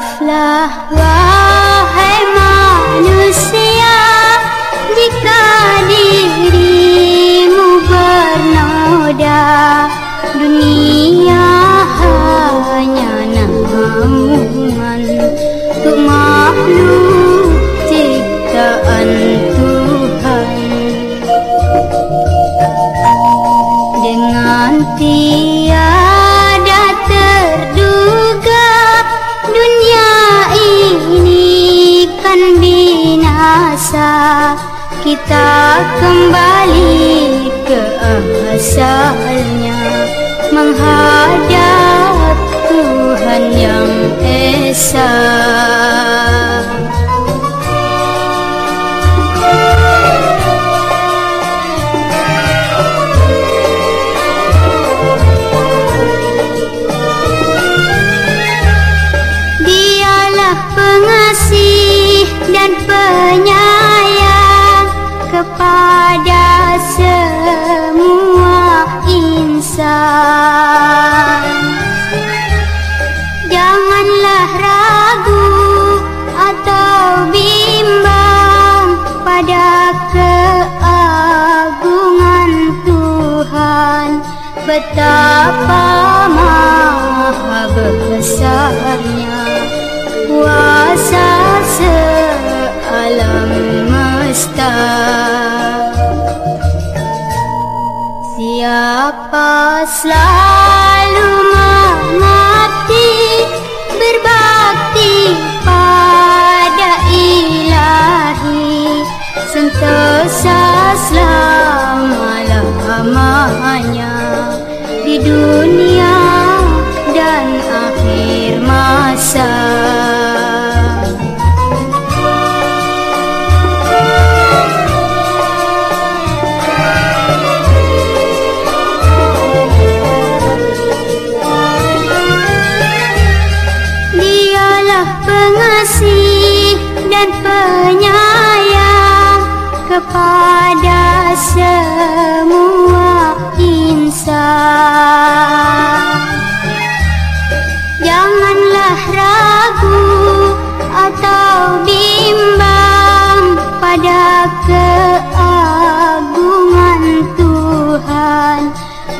Maaflah wahai manusia jika dirimu bernoda dunia hanya namaman tu makhluk ciptaan Tuhan. Dengan tiada kembali ke asalnya menghadap Betapa maha besarnya kuasa sealam semesta. Siapa selalu mengabdi Berbakti pada ilahi Sentosa selama-lamanya. Di dunia dan akhir masa. Dan penyayang kepada semua ragu atau bimbang pada keagungan Tuhan.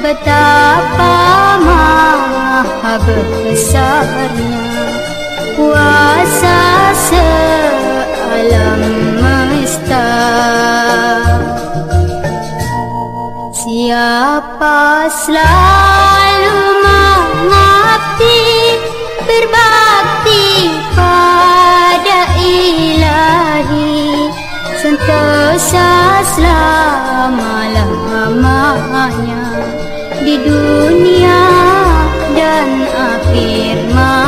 Betapa maha besarnya kuasa sealam mesta Siapa selalu Sentosa selama-lamanya di dunia dan akhir masa